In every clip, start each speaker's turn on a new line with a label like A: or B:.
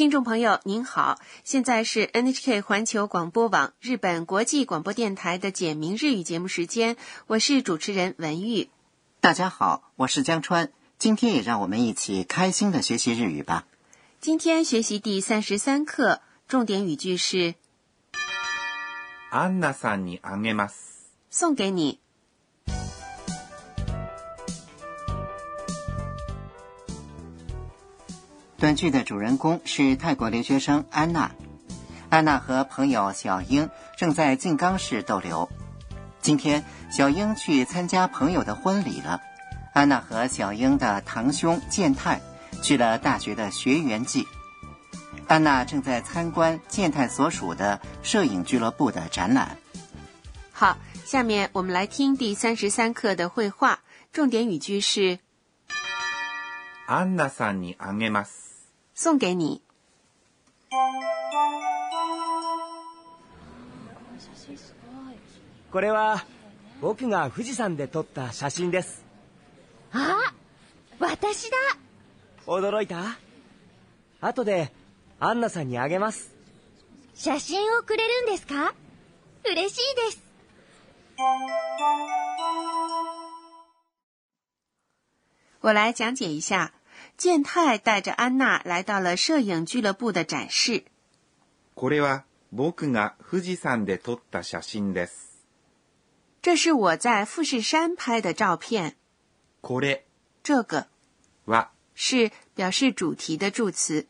A: 听众朋友您好，现在是 NHK 环球广播网日本国际广播电台的简明日语节目时间，我是主持人文玉。
B: 大家好，我是江川，今天也让我们一起开心的学习日语吧。
A: 今天学习第三十三课，重点语句是
C: アンナさんにあげます。
A: 送给你。
B: 短剧的主人公是泰国留学生安娜。安娜和朋友小英正在静冈市逗留。今天，小英去参加朋友的婚礼了。安娜和小英的堂兄健太去了大学的学园季。安娜正在参观健太所属的摄影俱乐部的展览。
A: 好，下面我们来听第三十三课的绘画，重点语句是
C: アンナさんにあげます。
A: 送给你。
D: これは僕が富士山で撮った写真です。
E: あ私だ。
D: 驚いた？後でアンナさんにあげます。
E: 写真をくれるんですか？嬉しいです。
A: 我来讲解一下。健太带着安娜来到了摄影俱乐部的展示。
C: これは僕が富士山で撮った写真です。
A: 这是我在富士山拍的照片。
C: これ
A: 这个
C: は
A: 是表示主题的助词。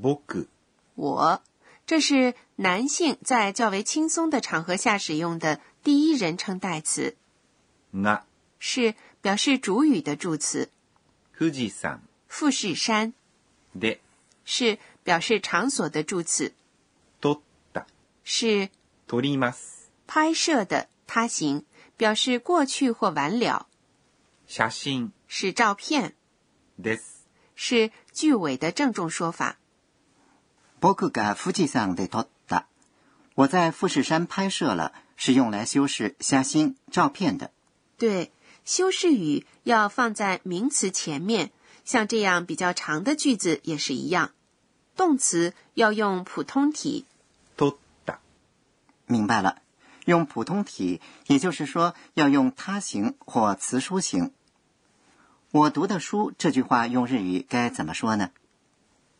C: 僕
A: 我，这是男性在较为轻松的场合下使用的第一人称代词，
C: が
A: 是表示主语的助词。
C: 富士山
A: 富士山
C: で
A: 是表示场所的助词，
C: 撮った
A: 是
C: 撮ります。
A: 拍摄的他形，表示过去或完了。
C: 写真
A: 是照片，
C: です。
A: 是句尾的郑重说法。
B: 僕が富士山で撮った。我在富士山拍摄了，是用来修饰写真照片的。
A: 对，修饰语要放在名词前面， 像这样比较长的句子也是一样。动词要用普通体，
C: 撮った
B: 明白了，用普通体，也就是说要用他形或词书形。我读的书这句话用日语该怎么说呢？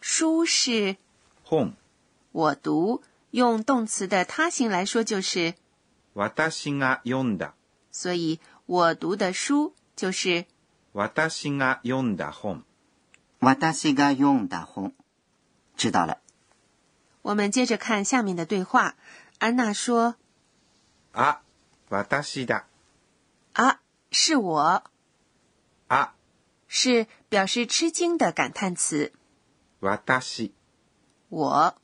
A: 书是
C: 本
A: 我读，用动词的他形来说就是，
C: 私が読んだ
A: 所以我读的书就是
C: 私が読んだ本
B: 私が読んだ本。知道了。
A: 我们接着看下面的对话。安娜说
C: あ私だ：“
A: 啊，是我。
C: あ”
A: 是表示吃惊的感叹词。
C: 私
A: 我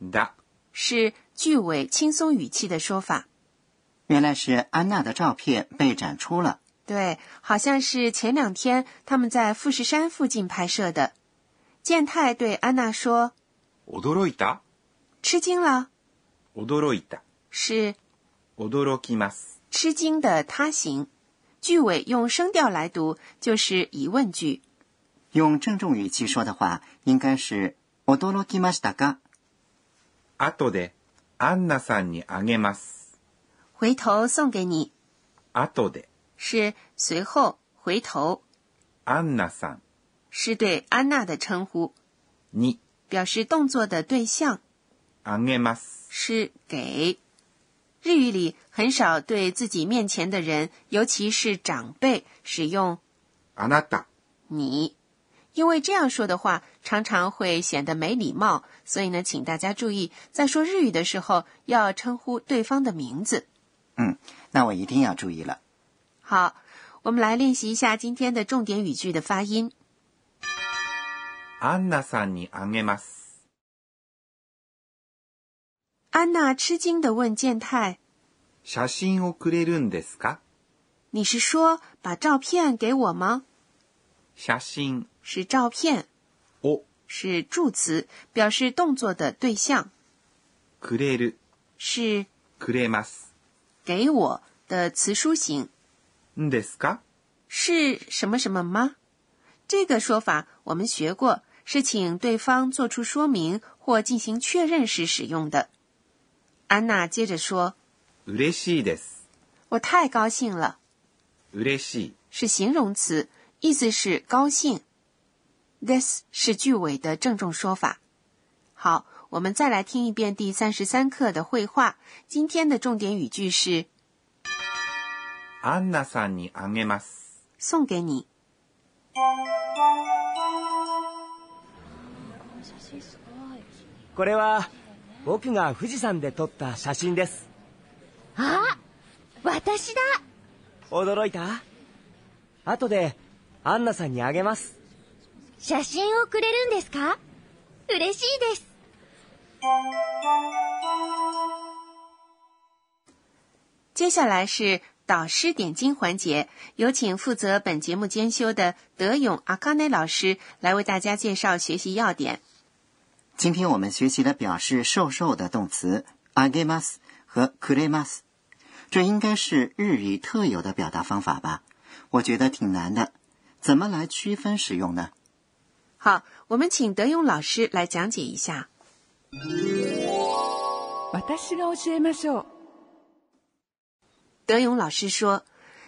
C: だ
A: 是句尾轻松语气的说法。
B: 原来是安娜的照片被展出了。
A: 对，好像是前两天他们在富士山附近拍摄的。健太对安娜说
C: 驚いた：“
A: 吃惊了。
C: 驚いた”
A: 是
C: 驚きます。
A: 吃惊的他形，句尾用声调来读就是疑问句。
B: 用郑重语气说的话，应该是驚きましたか？
C: 後でアンナさんにあげます。
A: 回头送给你
C: 後で
A: 是随后回头，
C: アンナさん
A: 是对安娜的称呼，
C: に
A: 表示动作的对象
C: あげます。
A: 是给。日语里很少对自己面前的人，尤其是长辈，使用
C: あなた
A: 你，因为这样说的话常常会显得没礼貌，所以呢，请大家注意，在说日语的时候要称呼对方的名字。
B: 嗯，那我一定要注意了。
A: 好，我们来练习一下今天的重点语句的发音。
C: アンナさんにあげます。
A: 安娜吃惊地问健太
C: 写真をくれるんですか：“
A: 你是说把照片给我吗
C: 写真？”
A: 是照片，
C: を
A: 是助词，表示动作的对象，
C: くれる
A: 是
C: くれます。
A: 给我的词书形。
C: んですか？
A: 是什么什么吗？这个说法我们学过， 是请对方做出说明或进行确认时使用的。安娜接着说
C: 嬉しいです。：“
A: 我太高兴了。
C: 嬉しい。”
A: 是形容词，意思是高兴。this 是句尾的郑重说法。好，我们再来听一遍第三十三课的绘画。今天的重点语句是
C: アンナさんにあげます。
A: 送给你。
D: これは僕が富士山で撮った写真です
E: あ私だ
D: 驚いた？後でアンナさんにあげます
E: 写真をくれるんですか？嬉しいです。
A: 接下来是导师点睛环节，有请负责本节目监修的德勇阿卡内老师来为大家介绍学习要点。
B: 今天我们学习了表示瘦瘦的动词 agemas 和 kuremas，这应该是日语特有的表达方法吧？我觉得挺难的，怎么来区分使用呢？
A: 好，我们请德勇老师来讲解一下。
F: 私が教えましょう。
A: 德勇老师说，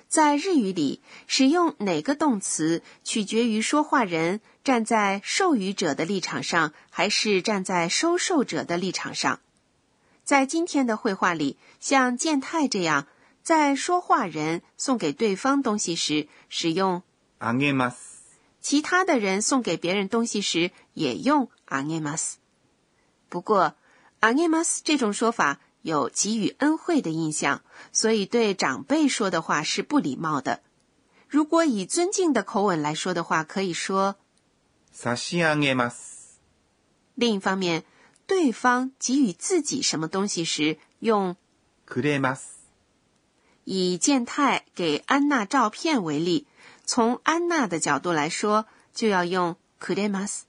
A: 在日语里，使用哪个动词取决于说话人站在授予者的立场上，还是站在收受者的立场上。在今天的绘画里，像健太这样，在说话人送给对方东西时使用，
C: あげます。
A: 其他的人送给别人东西时也用あげます。不过，あげます这种说法 有给予恩惠的印象，所以对长辈说的话是不礼貌的。如果以尊敬的口吻来说的话，可以说。
C: 差し上げます。
A: 另一方面，对方给予自己什么东西时，用
C: くれます。
A: 以健太给安娜照片为例，从安娜的角度来说，就要用くれます。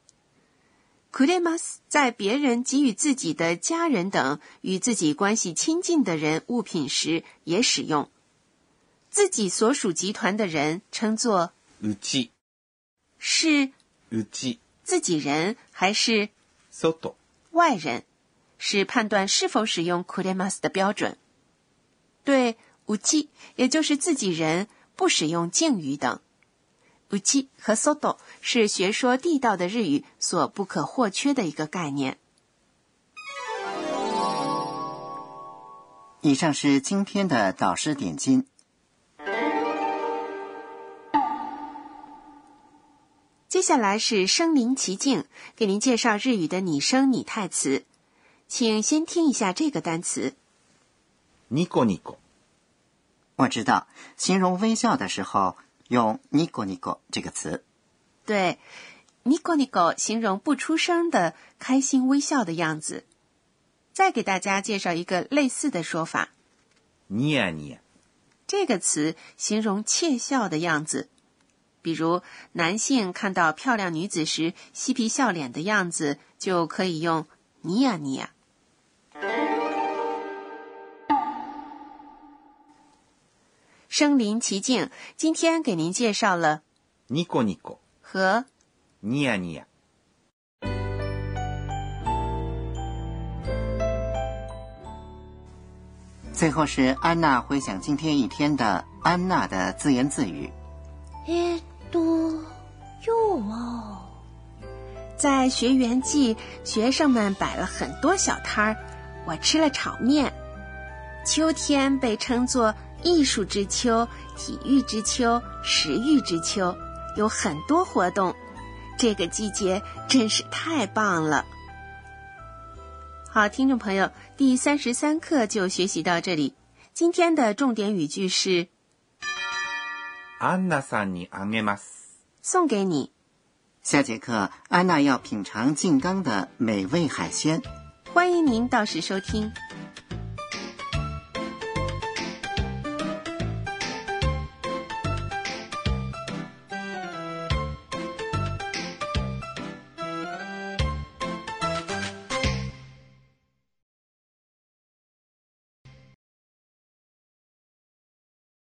A: くれます在别人给予自己的家人等与自己关系亲近的人物品时也使用。自己所属集团的人称作
C: うち、
A: 是
C: うち、
A: 自己人还是
C: 外、
A: 外人，是判断是否使用くれます的标准。对うち，也就是自己人，不使用敬语等。 うち和 soto 是学说地道的日语所不可或缺的一个概念。
B: 以上是今天的导师点睛。
A: 接下来是身临其境，给您介绍日语的拟声拟态词，请先听一下这个单词。
C: ニコニコ、
B: 我知道，形容微笑的时候 用 “nico nico” 这个词。
A: 对，nico nico 形容不出声的开心微笑的样子。再给大家介绍一个类似的说法，
C: ニヤニヤ、
A: 这个词形容窃笑的样子。比如，男性看到漂亮女子时嬉皮笑脸的样子，就可以用“尼亚尼亚”。 身临其境，今天给您介绍了
C: ニコニコ、
A: 和
C: ニヤニヤ。
B: 最后是安娜回想今天一天的安娜的自言自语。
E: えーっと、今日は、
A: 在学园季，学生们摆了很多小摊儿，我吃了炒面。秋天被称作 艺术之秋、体育之秋、食欲之秋，有很多活动。这个季节真是太棒了。好，听众朋友，第三十三课就学习到这里。今天的重点语句是
C: アンナさんにあげます。
A: 送给你。
B: 下节课，安娜要品尝静冈的美味海鲜。
A: 欢迎您到时收听。